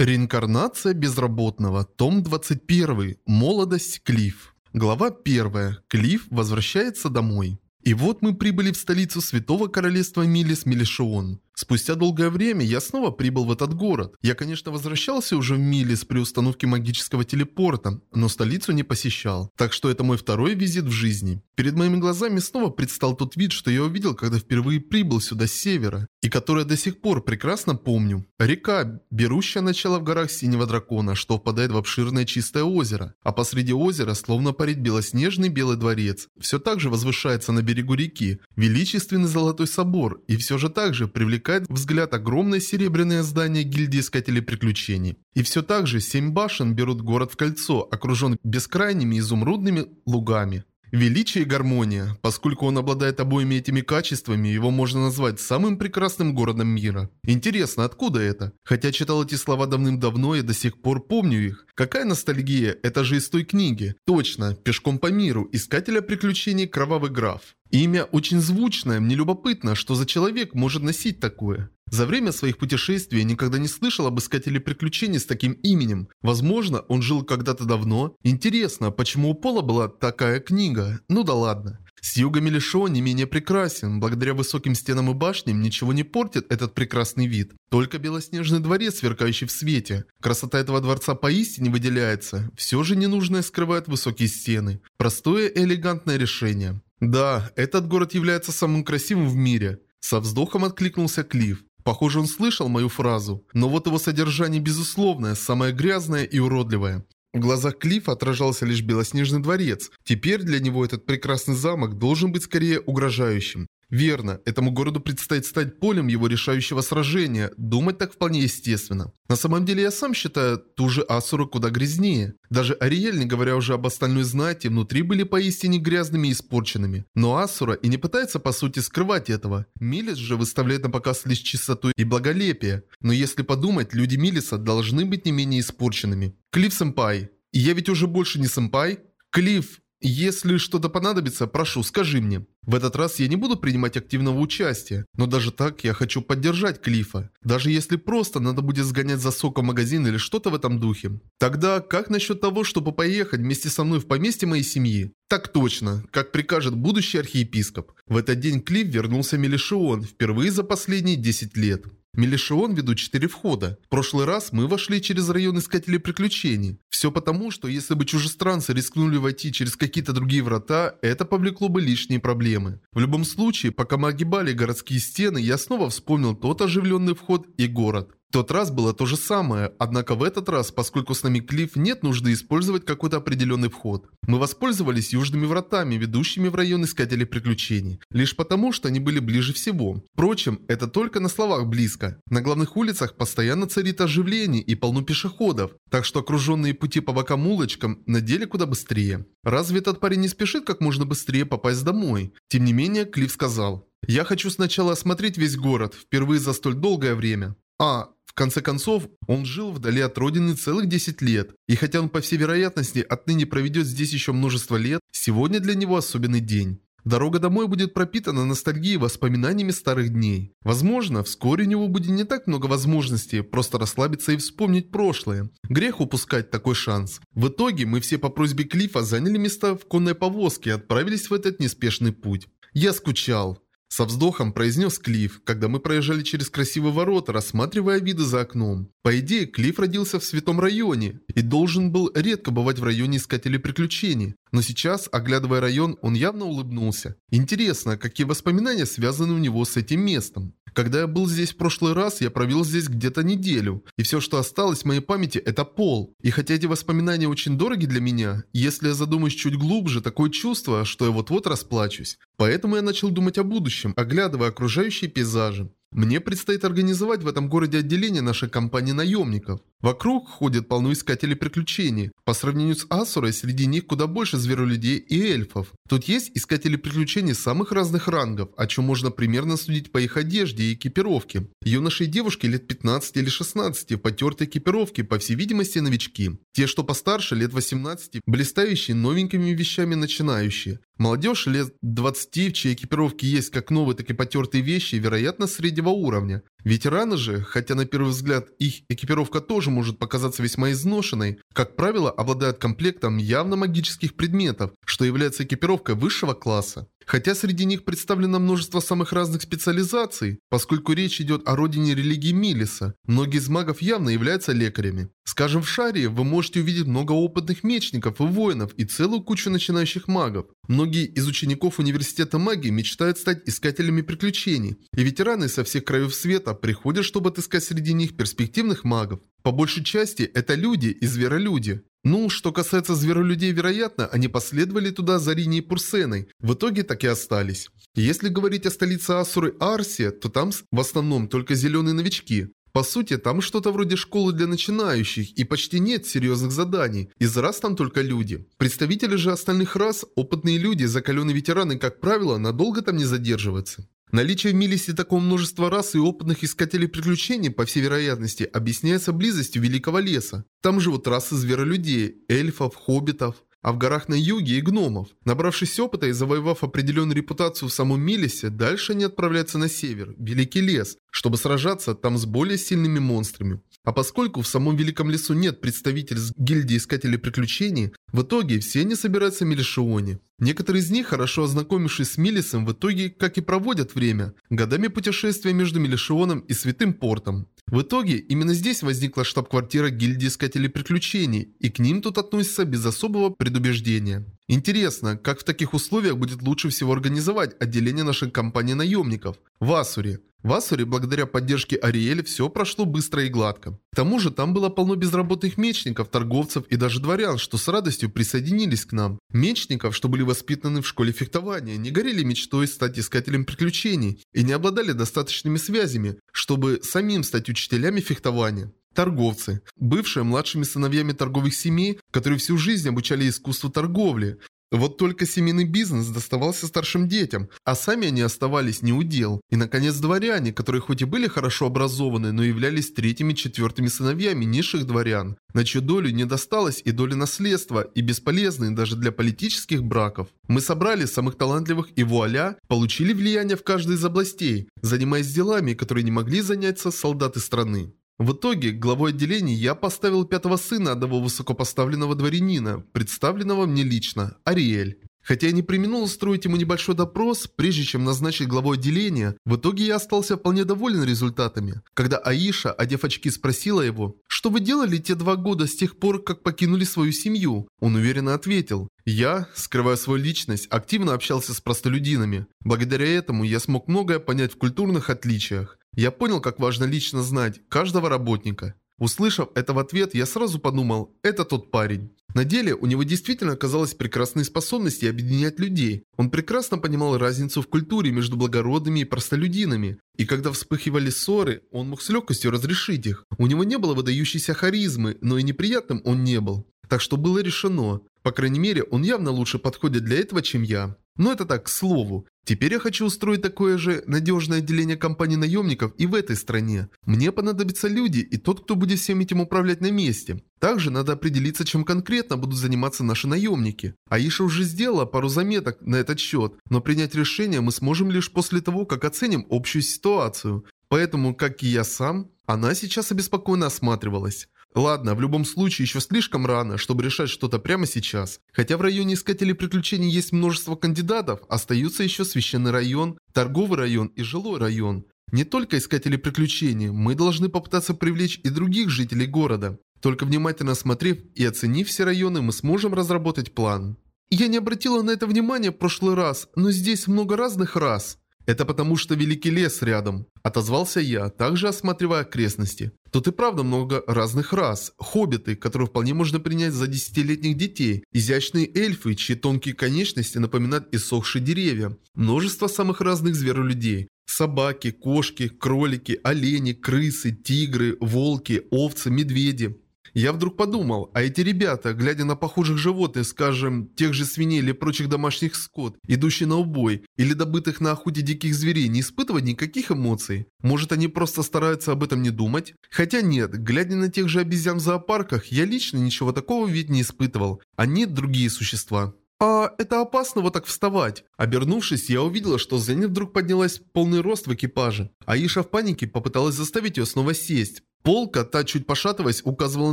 Реинкарнация безработного. Том 21. Молодость Клифф. Глава 1. Клифф возвращается домой. И вот мы прибыли в столицу Святого Королевства Милис Милишион. Спустя долгое время я снова прибыл в этот город. Я, конечно, возвращался уже в Милис при установке магического телепорта, но столицу не посещал. Так что это мой второй визит в жизни. Перед моими глазами снова предстал тот вид, что я увидел, когда впервые прибыл сюда с севера, и который я до сих пор прекрасно помню. Река, берущая начало в горах Синего Дракона, что впадает в обширное чистое озеро, а посреди озера словно парит белоснежный белый дворец. Все так же возвышается на берегу реки, величественный золотой собор, и все же так же привлекает привлекает взгляд огромное серебряное здание гильдии искателей приключений. И все так же семь башен берут город в кольцо, окружен бескрайними изумрудными лугами. Величие и гармония. Поскольку он обладает обоими этими качествами, его можно назвать самым прекрасным городом мира. Интересно, откуда это? Хотя читал эти слова давным-давно и до сих пор помню их. Какая ностальгия, это же из той книги. Точно, «Пешком по миру», искателя приключений «Кровавый граф». Имя очень звучное, мне любопытно, что за человек может носить такое. За время своих путешествий я никогда не слышал об искателе приключений с таким именем. Возможно, он жил когда-то давно. Интересно, почему у Пола была такая книга? Ну да ладно. С юга Мелешо не менее прекрасен. Благодаря высоким стенам и башням ничего не портит этот прекрасный вид. Только белоснежный дворец, сверкающий в свете. Красота этого дворца поистине выделяется. Все же ненужное скрывает высокие стены. Простое и элегантное решение. Да, этот город является самым красивым в мире. Со вздохом откликнулся Клифф. Похоже, он слышал мою фразу, но вот его содержание безусловное, самое грязное и уродливое. В глазах Клиффа отражался лишь белоснежный дворец. Теперь для него этот прекрасный замок должен быть скорее угрожающим. Верно, этому городу предстоит стать полем его решающего сражения. Думать так вполне естественно. На самом деле я сам считаю ту же Асуру куда грязнее. Даже Ариэль, не говоря уже об остальной знати, внутри были поистине грязными и испорченными. Но Асура и не пытается по сути скрывать этого. Милис же выставляет на показ лишь чистоту и благолепие. Но если подумать, люди Милиса должны быть не менее испорченными. Клифф Сэмпай. Я ведь уже больше не Сэмпай? Клифф, если что-то понадобится, прошу, скажи мне. В этот раз я не буду принимать активного участия, но даже так я хочу поддержать Клифа. Даже если просто надо будет сгонять за соком магазин или что-то в этом духе. Тогда как насчет того, чтобы поехать вместе со мной в поместье моей семьи? Так точно, как прикажет будущий архиепископ. В этот день Клифф вернулся в Мелишион впервые за последние 10 лет. Мелишион ведут четыре входа. В прошлый раз мы вошли через район Искателей Приключений. Все потому, что если бы чужестранцы рискнули войти через какие-то другие врата, это повлекло бы лишние проблемы. В любом случае, пока мы огибали городские стены, я снова вспомнил тот оживленный вход и город. Тот раз было то же самое, однако в этот раз, поскольку с нами Клифф, нет нужды использовать какой-то определенный вход. Мы воспользовались южными вратами, ведущими в район Искателей Приключений, лишь потому, что они были ближе всего. Впрочем, это только на словах близко. На главных улицах постоянно царит оживление и полно пешеходов, так что окруженные пути по бокам улочкам на деле куда быстрее. Разве этот парень не спешит как можно быстрее попасть домой? Тем не менее, Клифф сказал. «Я хочу сначала осмотреть весь город, впервые за столь долгое время. А, в конце концов, он жил вдали от родины целых 10 лет, и хотя он по всей вероятности отныне проведет здесь еще множество лет, сегодня для него особенный день. Дорога домой будет пропитана ностальгией и воспоминаниями старых дней. Возможно, вскоре у него будет не так много возможностей просто расслабиться и вспомнить прошлое. Грех упускать такой шанс. В итоге мы все по просьбе Клифа заняли места в конной повозке и отправились в этот неспешный путь. Я скучал. Со вздохом произнес Клифф, когда мы проезжали через красивые ворота, рассматривая виды за окном. По идее, Клифф родился в святом районе и должен был редко бывать в районе Искателей Приключений. Но сейчас, оглядывая район, он явно улыбнулся. Интересно, какие воспоминания связаны у него с этим местом. Когда я был здесь в прошлый раз, я провел здесь где-то неделю. И все, что осталось в моей памяти, это пол. И хотя эти воспоминания очень дороги для меня, если я задумаюсь чуть глубже, такое чувство, что я вот-вот расплачусь. Поэтому я начал думать о будущем, оглядывая окружающие пейзажи. Мне предстоит организовать в этом городе отделение нашей компании наемников. Вокруг ходят полно искателей приключений. По сравнению с Асурой, среди них куда больше зверолюдей и эльфов. Тут есть искатели приключений самых разных рангов, о чем можно примерно судить по их одежде и экипировке. Юноши и девушки лет 15 или 16 в потертой экипировке, по всей видимости новички. Те, что постарше, лет 18, блистающие новенькими вещами начинающие. Молодежь лет 20, в чьей экипировке есть как новые, так и потертые вещи, вероятно, среднего уровня. Ветераны же, хотя на первый взгляд их экипировка тоже тоже может показаться весьма изношенной, как правило, обладает комплектом явно магических предметов, что является экипировкой высшего класса. Хотя среди них представлено множество самых разных специализаций, поскольку речь идет о родине религии Милиса, многие из магов явно являются лекарями. Скажем, в Шаре вы можете увидеть много опытных мечников и воинов и целую кучу начинающих магов. Многие из учеников университета магии мечтают стать искателями приключений, и ветераны со всех краев света приходят, чтобы отыскать среди них перспективных магов. По большей части это люди и зверолюди. Ну, что касается зверолюдей, вероятно, они последовали туда за Рини и Пурсеной. В итоге так и остались. Если говорить о столице Асуры Арсия, то там в основном только зеленые новички. По сути, там что-то вроде школы для начинающих, и почти нет серьезных заданий. Из рас там только люди. Представители же остальных рас, опытные люди, закаленные ветераны, как правило, надолго там не задерживаются. Наличие в Милисе такого множества рас и опытных искателей приключений, по всей вероятности, объясняется близостью Великого Леса. Там живут расы зверолюдей, эльфов, хоббитов, а в горах на юге и гномов. Набравшись опыта и завоевав определенную репутацию в самом Милисе, дальше они отправляются на север, Великий Лес, чтобы сражаться там с более сильными монстрами. А поскольку в самом Великом Лесу нет представителей гильдии Искателей Приключений, в итоге все они собираются в Мелишионе. Некоторые из них, хорошо ознакомившись с Милисом, в итоге, как и проводят время, годами путешествия между Мелишионом и Святым Портом. В итоге, именно здесь возникла штаб-квартира гильдии Искателей Приключений, и к ним тут относятся без особого предубеждения. Интересно, как в таких условиях будет лучше всего организовать отделение нашей компании наемников в Асуре. В Асуре, благодаря поддержке Ариэль, все прошло быстро и гладко. К тому же, там было полно безработных мечников, торговцев и даже дворян, что с радостью присоединились к нам. Мечников, что были воспитаны в школе фехтования, не горели мечтой стать искателем приключений и не обладали достаточными связями, чтобы самим стать учителями фехтования. Торговцы, бывшие младшими сыновьями торговых семей, которые всю жизнь обучали искусству торговли. Вот только семейный бизнес доставался старшим детям, а сами они оставались не у дел. И, наконец, дворяне, которые хоть и были хорошо образованы, но являлись третьими-четвертыми сыновьями низших дворян, на чью долю не досталось и доли наследства, и бесполезные даже для политических браков. Мы собрали самых талантливых и вуаля, получили влияние в каждой из областей, занимаясь делами, которые не могли заняться солдаты страны. В итоге, главой отделения я поставил пятого сына одного высокопоставленного дворянина, представленного мне лично, Ариэль. Хотя я не применул устроить ему небольшой допрос, прежде чем назначить главой отделения, в итоге я остался вполне доволен результатами. Когда Аиша, одев очки, спросила его, «Что вы делали те два года с тех пор, как покинули свою семью?» Он уверенно ответил, «Я, скрывая свою личность, активно общался с простолюдинами. Благодаря этому я смог многое понять в культурных отличиях. Я понял, как важно лично знать каждого работника. Услышав это в ответ, я сразу подумал, это тот парень. На деле у него действительно оказалась прекрасные способности объединять людей. Он прекрасно понимал разницу в культуре между благородными и простолюдинами. И когда вспыхивали ссоры, он мог с легкостью разрешить их. У него не было выдающейся харизмы, но и неприятным он не был. Так что было решено. По крайней мере, он явно лучше подходит для этого, чем я. Но это так, к слову. Теперь я хочу устроить такое же надежное отделение компании наемников и в этой стране. Мне понадобятся люди и тот, кто будет всем этим управлять на месте. Также надо определиться, чем конкретно будут заниматься наши наемники. Аиша уже сделала пару заметок на этот счет, но принять решение мы сможем лишь после того, как оценим общую ситуацию. Поэтому, как и я сам, она сейчас обеспокоенно осматривалась. Ладно, в любом случае еще слишком рано, чтобы решать что-то прямо сейчас. Хотя в районе Искателей Приключений есть множество кандидатов, остаются еще Священный район, Торговый район и Жилой район. Не только Искатели Приключений, мы должны попытаться привлечь и других жителей города. Только внимательно осмотрев и оценив все районы, мы сможем разработать план. Я не обратила на это внимания в прошлый раз, но здесь много разных рас. «Это потому, что Великий Лес рядом», – отозвался я, также осматривая окрестности. Тут и правда много разных рас. Хоббиты, которые вполне можно принять за десятилетних детей. Изящные эльфы, чьи тонкие конечности напоминают иссохшие деревья. Множество самых разных зверолюдей. Собаки, кошки, кролики, олени, крысы, тигры, волки, овцы, медведи. Я вдруг подумал, а эти ребята, глядя на похожих животных, скажем, тех же свиней или прочих домашних скот, идущие на убой, или добытых на охоте диких зверей, не испытывать никаких эмоций? Может, они просто стараются об этом не думать? Хотя нет, глядя на тех же обезьян в зоопарках, я лично ничего такого ведь не испытывал. Они другие существа. «А это опасно вот так вставать?» Обернувшись, я увидела, что Зенит вдруг поднялась полный рост в экипаже. Аиша в панике попыталась заставить ее снова сесть. Полка, та чуть пошатываясь, указывала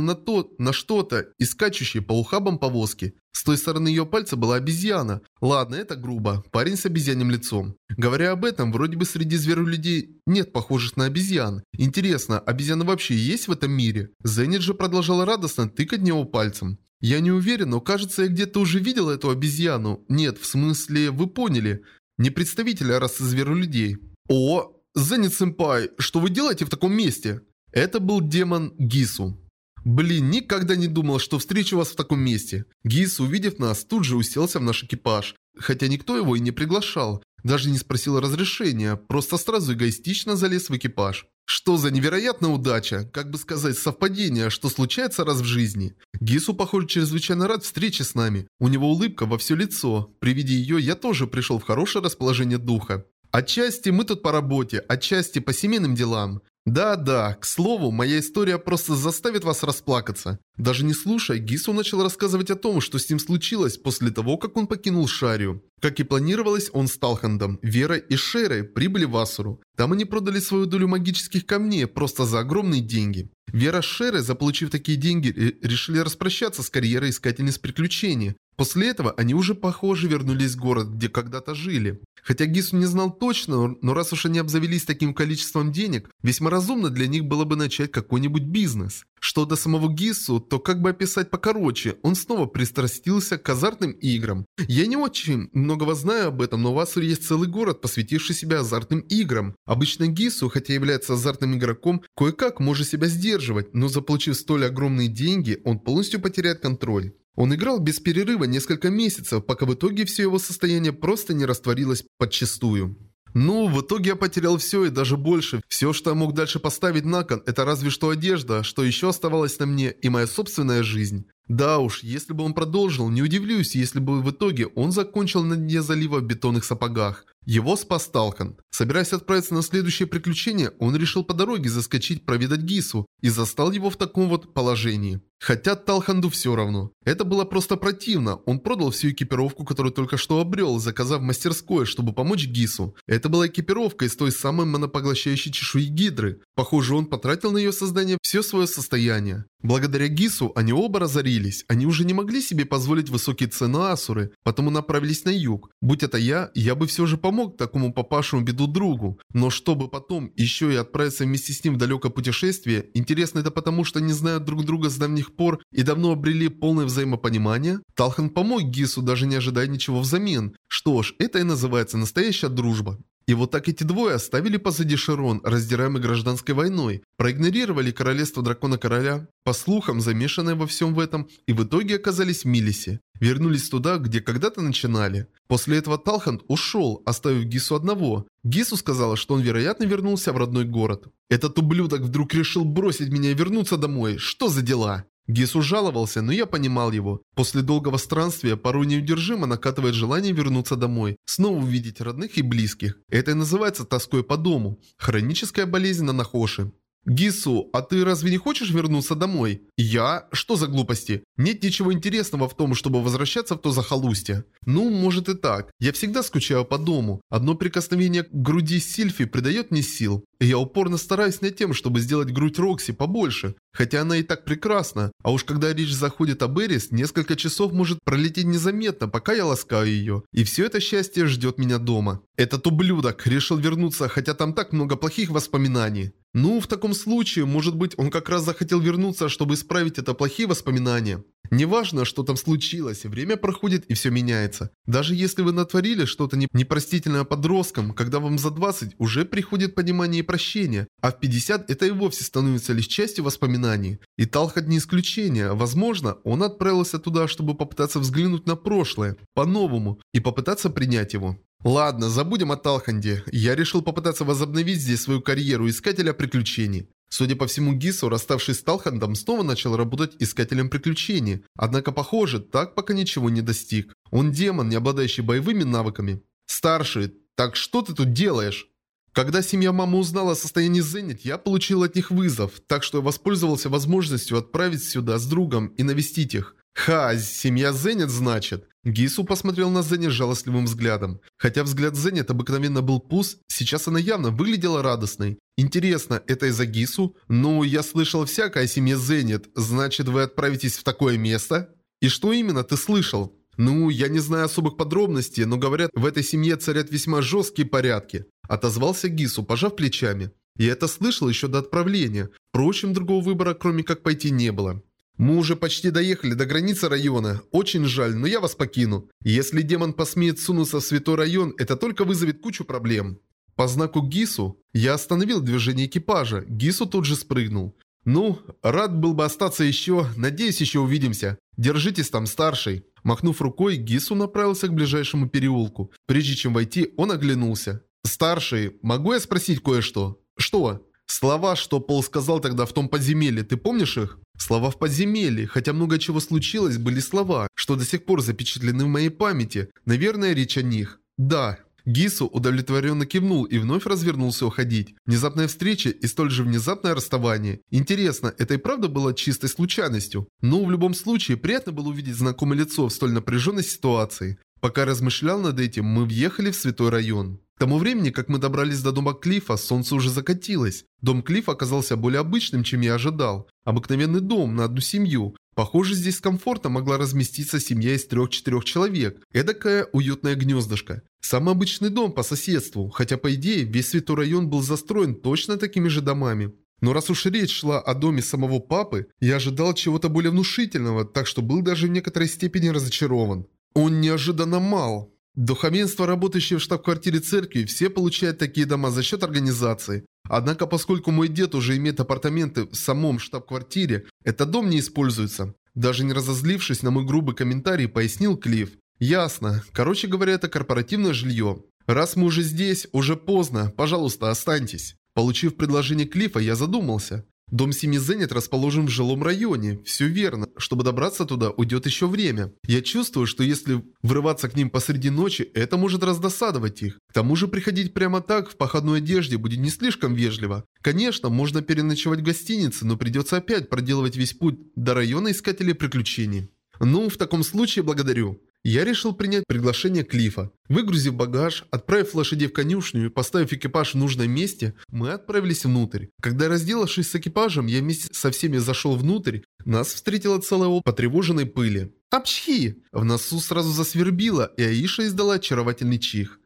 на то, на что-то, и скачущие по ухабам повозки. С той стороны ее пальца была обезьяна. Ладно, это грубо. Парень с обезьянным лицом. Говоря об этом, вроде бы среди зверолюдей нет похожих на обезьян. Интересно, обезьяны вообще есть в этом мире? Зенит же продолжала радостно тыкать него пальцем. Я не уверен, но кажется, я где-то уже видел эту обезьяну. Нет, в смысле, вы поняли. Не представителя расы зверолюдей. О, Зенит-сэмпай, что вы делаете в таком месте? Это был демон Гису. Блин, никогда не думал, что встречу вас в таком месте. Гис, увидев нас, тут же уселся в наш экипаж. Хотя никто его и не приглашал. Даже не спросил разрешения, просто сразу эгоистично залез в экипаж. Что за невероятная удача, как бы сказать, совпадение, что случается раз в жизни. Гису, похоже, чрезвычайно рад встрече с нами. У него улыбка во все лицо. При виде ее я тоже пришел в хорошее расположение духа. Отчасти мы тут по работе, отчасти по семейным делам. Да-да, к слову, моя история просто заставит вас расплакаться. Даже не слушая, Гису начал рассказывать о том, что с ним случилось после того, как он покинул Шарию. Как и планировалось, он с Талхандом, Верой и Шерой прибыли в Асуру. Там они продали свою долю магических камней просто за огромные деньги. Вера с Шерой, заполучив такие деньги, решили распрощаться с карьерой искательниц приключений. После этого они уже, похоже, вернулись в город, где когда-то жили. Хотя Гису не знал точно, но раз уж они обзавелись таким количеством денег, весьма разумно для них было бы начать какой-нибудь бизнес. Что до самого Гису, то как бы описать покороче, он снова пристрастился к азартным играм. Я не очень многого знаю об этом, но в Асуре есть целый город, посвятивший себя азартным играм. Обычно Гису, хотя является азартным игроком, кое-как может себя сдерживать, но заполучив столь огромные деньги, он полностью потеряет контроль. Он играл без перерыва несколько месяцев, пока в итоге все его состояние просто не растворилось подчистую. Ну, в итоге я потерял все и даже больше. Все, что я мог дальше поставить на кон, это разве что одежда, что еще оставалось на мне, и моя собственная жизнь. Да уж, если бы он продолжил, не удивлюсь, если бы в итоге он закончил на дне залива в бетонных сапогах. Его спас Талхан. Собираясь отправиться на следующее приключение, он решил по дороге заскочить проведать Гису и застал его в таком вот положении. Хотя Талханду все равно. Это было просто противно. Он продал всю экипировку, которую только что обрел, заказав мастерское, чтобы помочь Гису. Это была экипировка из той самой монопоглощающей чешуи Гидры. Похоже, он потратил на ее создание все свое состояние. Благодаря Гису они оба разорились. Они уже не могли себе позволить высокие цены Асуры, потому направились на юг. Будь это я, я бы все же помог такому попавшему беду другу. Но чтобы потом еще и отправиться вместе с ним в далекое путешествие, интересно это потому, что они знают друг друга с давних пор и давно обрели полное взаимопонимание? Талхан помог Гису, даже не ожидая ничего взамен. Что ж, это и называется настоящая дружба. И вот так эти двое оставили позади Широн, раздираемый гражданской войной, проигнорировали королевство дракона-короля, по слухам замешанное во всем в этом, и в итоге оказались в Милисе. Вернулись туда, где когда-то начинали. После этого Талханд ушел, оставив Гису одного. Гису сказала, что он, вероятно, вернулся в родной город. Этот ублюдок вдруг решил бросить меня и вернуться домой. Что за дела? Гису жаловался, но я понимал его. После долгого странствия порой неудержимо накатывает желание вернуться домой, снова увидеть родных и близких. Это и называется тоской по дому. Хроническая болезнь на Нахоши. «Гису, а ты разве не хочешь вернуться домой?» «Я? Что за глупости? Нет ничего интересного в том, чтобы возвращаться в то захолустье». «Ну, может и так. Я всегда скучаю по дому. Одно прикосновение к груди Сильфи придает мне сил. Я упорно стараюсь над тем, чтобы сделать грудь Рокси побольше. Хотя она и так прекрасна. А уж когда речь заходит об Эрис, несколько часов может пролететь незаметно, пока я ласкаю ее. И все это счастье ждет меня дома. Этот ублюдок решил вернуться, хотя там так много плохих воспоминаний. Ну, в таком случае, может быть, он как раз захотел вернуться, чтобы исправить это плохие воспоминания. Неважно, что там случилось, время проходит и все меняется. Даже если вы натворили что-то непростительное подросткам, когда вам за 20 уже приходит понимание и прощение, а в 50 это и вовсе становится лишь частью воспоминаний. И Талхат не исключение. Возможно, он отправился туда, чтобы попытаться взглянуть на прошлое, по-новому, и попытаться принять его. Ладно, забудем о Талханде. Я решил попытаться возобновить здесь свою карьеру искателя приключений. Судя по всему, Гису, расставшись с Талхандом, снова начал работать искателем приключений. Однако, похоже, так пока ничего не достиг. Он демон, не обладающий боевыми навыками. Старший, так что ты тут делаешь? Когда семья мамы узнала о состоянии Зенит, я получил от них вызов, так что я воспользовался возможностью отправить сюда с другом и навестить их. Ха, семья Зенит, значит. Гису посмотрел на Зенит жалостливым взглядом. Хотя взгляд Зенит обыкновенно был пуст, сейчас она явно выглядела радостной. Интересно, это из-за Гису? Ну, я слышал всякое о семье Зенит. Значит, вы отправитесь в такое место? И что именно ты слышал? Ну, я не знаю особых подробностей, но говорят, в этой семье царят весьма жесткие порядки. Отозвался Гису, пожав плечами. Я это слышал еще до отправления. Впрочем, другого выбора, кроме как пойти, не было. Мы уже почти доехали до границы района. Очень жаль, но я вас покину. Если демон посмеет сунуться в святой район, это только вызовет кучу проблем. По знаку Гису я остановил движение экипажа. Гису тут же спрыгнул. «Ну, рад был бы остаться еще. Надеюсь, еще увидимся. Держитесь там, старший». Махнув рукой, Гису направился к ближайшему переулку. Прежде чем войти, он оглянулся. «Старший, могу я спросить кое-что?» «Что?» «Слова, что Пол сказал тогда в том подземелье, ты помнишь их?» Слова в подземелье, хотя много чего случилось, были слова, что до сих пор запечатлены в моей памяти. Наверное, речь о них. Да. Гису удовлетворенно кивнул и вновь развернулся уходить. Внезапная встреча и столь же внезапное расставание. Интересно, это и правда было чистой случайностью? Но в любом случае, приятно было увидеть знакомое лицо в столь напряженной ситуации. Пока размышлял над этим, мы въехали в святой район. К тому времени, как мы добрались до дома Клифа, солнце уже закатилось. Дом Клифа оказался более обычным, чем я ожидал. Обыкновенный дом на одну семью. Похоже, здесь с комфортом могла разместиться семья из трех-четырех человек. Эдакое уютное гнездышко. Самый обычный дом по соседству, хотя по идее весь святой район был застроен точно такими же домами. Но раз уж речь шла о доме самого папы, я ожидал чего-то более внушительного, так что был даже в некоторой степени разочарован. Он неожиданно мал. Духовенство, работающее в штаб-квартире церкви, все получают такие дома за счет организации. Однако, поскольку мой дед уже имеет апартаменты в самом штаб-квартире, этот дом не используется. Даже не разозлившись на мой грубый комментарий, пояснил Клифф. Ясно. Короче говоря, это корпоративное жилье. Раз мы уже здесь, уже поздно, пожалуйста, останьтесь. Получив предложение Клифа, я задумался. Дом семьи Зенит расположен в жилом районе. Все верно. Чтобы добраться туда, уйдет еще время. Я чувствую, что если врываться к ним посреди ночи, это может раздосадовать их. К тому же приходить прямо так, в походной одежде, будет не слишком вежливо. Конечно, можно переночевать в гостинице, но придется опять проделывать весь путь до района искателей приключений. Ну, в таком случае благодарю. Я решил принять приглашение Клифа. Выгрузив багаж, отправив лошадей в конюшню и поставив экипаж в нужном месте, мы отправились внутрь. Когда разделавшись с экипажем, я вместе со всеми зашел внутрь, нас встретила целая потревоженной пыли. «Апчхи!» В носу сразу засвербило, и Аиша издала очаровательный чих.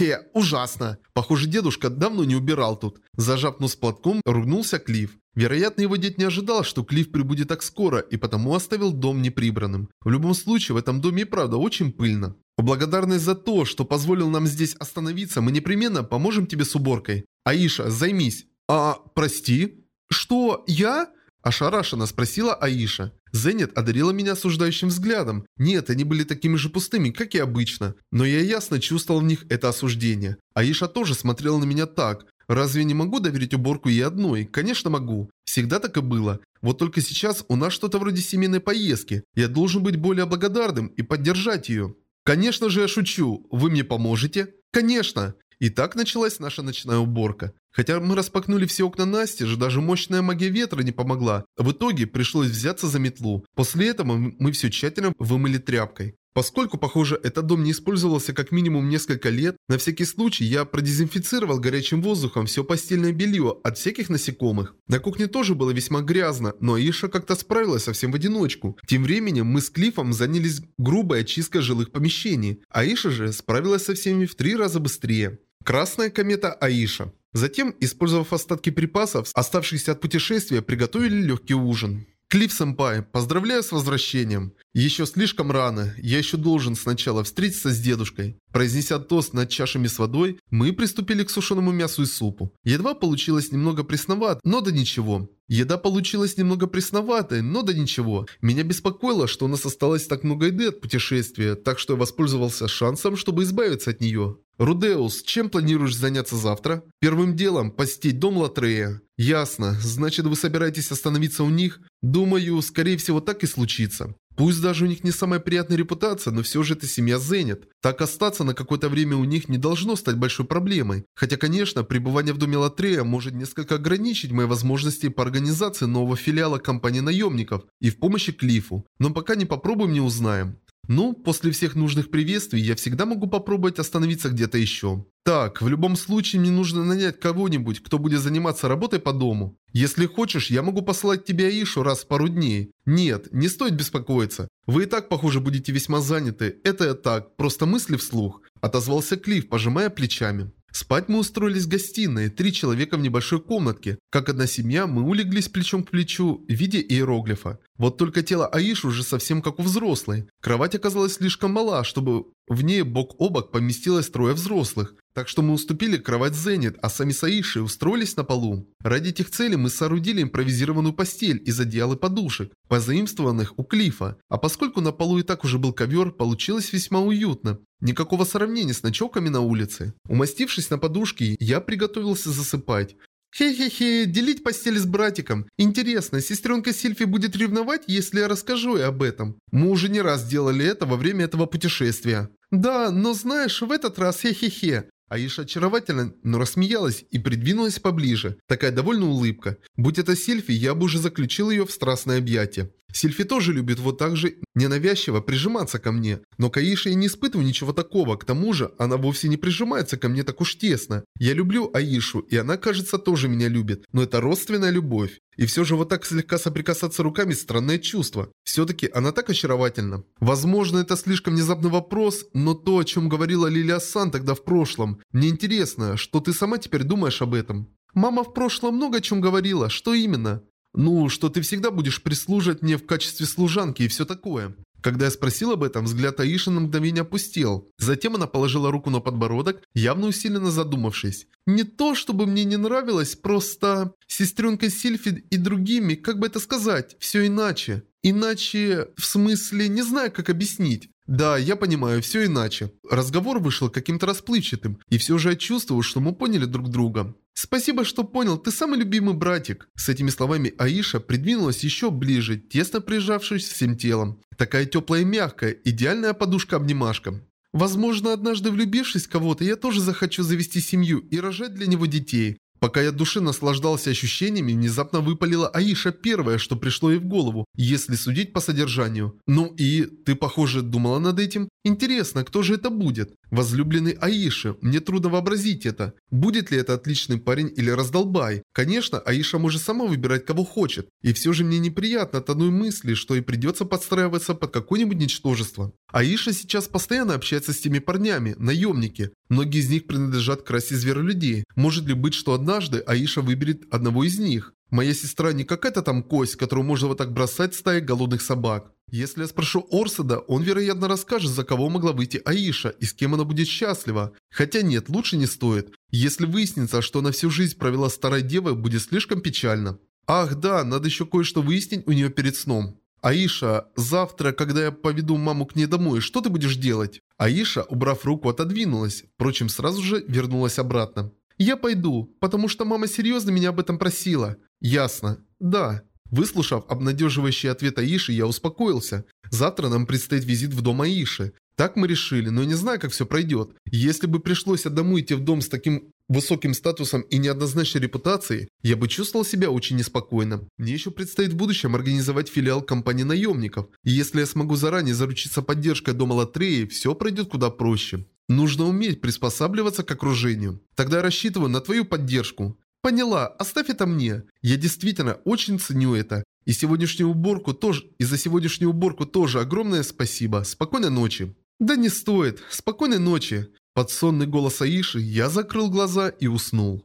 «Э, ужасно!» Похоже, дедушка давно не убирал тут. Зажав нос платком, ругнулся Клифф. Вероятно, его дед не ожидал, что Клифф прибудет так скоро, и потому оставил дом неприбранным. В любом случае, в этом доме и правда очень пыльно. Благодарность за то, что позволил нам здесь остановиться, мы непременно поможем тебе с уборкой. Аиша, займись. А, прости? Что, я? Ошарашенно спросила Аиша. Зенит одарила меня осуждающим взглядом. Нет, они были такими же пустыми, как и обычно. Но я ясно чувствовал в них это осуждение. Аиша тоже смотрела на меня так. Разве не могу доверить уборку ей одной? Конечно могу. Всегда так и было. Вот только сейчас у нас что-то вроде семейной поездки. Я должен быть более благодарным и поддержать ее. Конечно же я шучу. Вы мне поможете? Конечно. И так началась наша ночная уборка. Хотя мы распахнули все окна настежь, даже мощная магия ветра не помогла. В итоге пришлось взяться за метлу. После этого мы все тщательно вымыли тряпкой. Поскольку, похоже, этот дом не использовался как минимум несколько лет, на всякий случай я продезинфицировал горячим воздухом все постельное белье от всяких насекомых. На кухне тоже было весьма грязно, но Иша как-то справилась совсем в одиночку. Тем временем мы с Клиффом занялись грубой очисткой жилых помещений, а Иша же справилась со всеми в три раза быстрее. Красная комета Аиша. Затем, использовав остатки припасов, оставшихся от путешествия, приготовили легкий ужин. Клифф Сэмпай, поздравляю с возвращением. Еще слишком рано, я еще должен сначала встретиться с дедушкой. Произнеся тост над чашами с водой, мы приступили к сушеному мясу и супу. Едва получилось немного пресновато, но да ничего. Еда получилась немного пресноватой, но да ничего. Меня беспокоило, что у нас осталось так много еды от путешествия, так что я воспользовался шансом, чтобы избавиться от нее. Рудеус, чем планируешь заняться завтра? Первым делом посетить дом Латрея. Ясно. Значит, вы собираетесь остановиться у них? Думаю, скорее всего, так и случится. Пусть даже у них не самая приятная репутация, но все же это семья Зенит. Так остаться на какое-то время у них не должно стать большой проблемой. Хотя, конечно, пребывание в доме Латрея может несколько ограничить мои возможности по организации нового филиала компании наемников и в помощи Клифу. Но пока не попробуем, не узнаем. Ну, после всех нужных приветствий я всегда могу попробовать остановиться где-то еще. Так, в любом случае мне нужно нанять кого-нибудь, кто будет заниматься работой по дому. Если хочешь, я могу послать тебе Аишу раз в пару дней. Нет, не стоит беспокоиться. Вы и так, похоже, будете весьма заняты. Это я так, просто мысли вслух. Отозвался Клифф, пожимая плечами. Спать мы устроились в гостиной, три человека в небольшой комнатке. Как одна семья, мы улеглись плечом к плечу в виде иероглифа. Вот только тело Аиш уже совсем как у взрослой. Кровать оказалась слишком мала, чтобы в ней бок о бок поместилось трое взрослых. Так что мы уступили кровать Зенит, а сами с Аишей устроились на полу. Ради этих целей мы соорудили импровизированную постель из одеял и подушек, позаимствованных у Клифа. А поскольку на полу и так уже был ковер, получилось весьма уютно. Никакого сравнения с ночевками на улице. Умастившись на подушке, я приготовился засыпать. Хе-хе-хе, делить постель с братиком. Интересно, сестренка Сильфи будет ревновать, если я расскажу ей об этом? Мы уже не раз делали это во время этого путешествия. Да, но знаешь, в этот раз хе-хе-хе. Аиша очаровательно, но рассмеялась и придвинулась поближе. Такая довольная улыбка. Будь это Сильфи, я бы уже заключил ее в страстное объятие. Сильфи тоже любит вот так же ненавязчиво прижиматься ко мне. Но к Аише я не испытываю ничего такого. К тому же, она вовсе не прижимается ко мне так уж тесно. Я люблю Аишу, и она, кажется, тоже меня любит. Но это родственная любовь. И все же вот так слегка соприкасаться руками – странное чувство. Все-таки она так очаровательна. Возможно, это слишком внезапный вопрос, но то, о чем говорила Лилия Сан тогда в прошлом. Мне интересно, что ты сама теперь думаешь об этом? Мама в прошлом много о чем говорила. Что именно? Ну, что ты всегда будешь прислуживать мне в качестве служанки и все такое. Когда я спросил об этом, взгляд Аиши на мгновение опустел. Затем она положила руку на подбородок, явно усиленно задумавшись. Не то, чтобы мне не нравилось, просто... Сестренка Сильфи и другими, как бы это сказать, все иначе. Иначе, в смысле, не знаю, как объяснить. Да, я понимаю, все иначе. Разговор вышел каким-то расплывчатым, и все же я чувствовал, что мы поняли друг друга. «Спасибо, что понял, ты самый любимый братик». С этими словами Аиша придвинулась еще ближе, тесно прижавшись всем телом. Такая теплая и мягкая, идеальная подушка-обнимашка. Возможно, однажды влюбившись в кого-то, я тоже захочу завести семью и рожать для него детей. Пока я души наслаждался ощущениями, внезапно выпалила Аиша первое, что пришло ей в голову, если судить по содержанию. Ну и, ты, похоже, думала над этим? Интересно, кто же это будет? Возлюбленный Аиши, мне трудно вообразить это. Будет ли это отличный парень или раздолбай? Конечно, Аиша может сама выбирать, кого хочет. И все же мне неприятно от одной мысли, что ей придется подстраиваться под какое-нибудь ничтожество. Аиша сейчас постоянно общается с теми парнями, наемники. Многие из них принадлежат к расе зверолюдей. Может ли быть, что однажды Аиша выберет одного из них? Моя сестра не какая-то там кость, которую можно вот так бросать в стаи голодных собак. Если я спрошу Орседа, он, вероятно, расскажет, за кого могла выйти Аиша и с кем она будет счастлива. Хотя нет, лучше не стоит. Если выяснится, что она всю жизнь провела старой девой, будет слишком печально. Ах да, надо еще кое-что выяснить у нее перед сном. «Аиша, завтра, когда я поведу маму к ней домой, что ты будешь делать?» Аиша, убрав руку, отодвинулась, впрочем, сразу же вернулась обратно. «Я пойду, потому что мама серьезно меня об этом просила». «Ясно. Да». Выслушав обнадеживающий ответ Аиши, я успокоился. Завтра нам предстоит визит в дом Аиши. Так мы решили, но не знаю, как все пройдет. Если бы пришлось одному идти в дом с таким высоким статусом и неоднозначной репутацией, я бы чувствовал себя очень неспокойно. Мне еще предстоит в будущем организовать филиал компании наемников. И если я смогу заранее заручиться поддержкой дома Латреи, все пройдет куда проще. Нужно уметь приспосабливаться к окружению. Тогда я рассчитываю на твою поддержку. Поняла, оставь это мне. Я действительно очень ценю это. И сегодняшнюю уборку тоже, и за сегодняшнюю уборку тоже огромное спасибо. Спокойной ночи. Да не стоит. Спокойной ночи. Под сонный голос Аиши я закрыл глаза и уснул.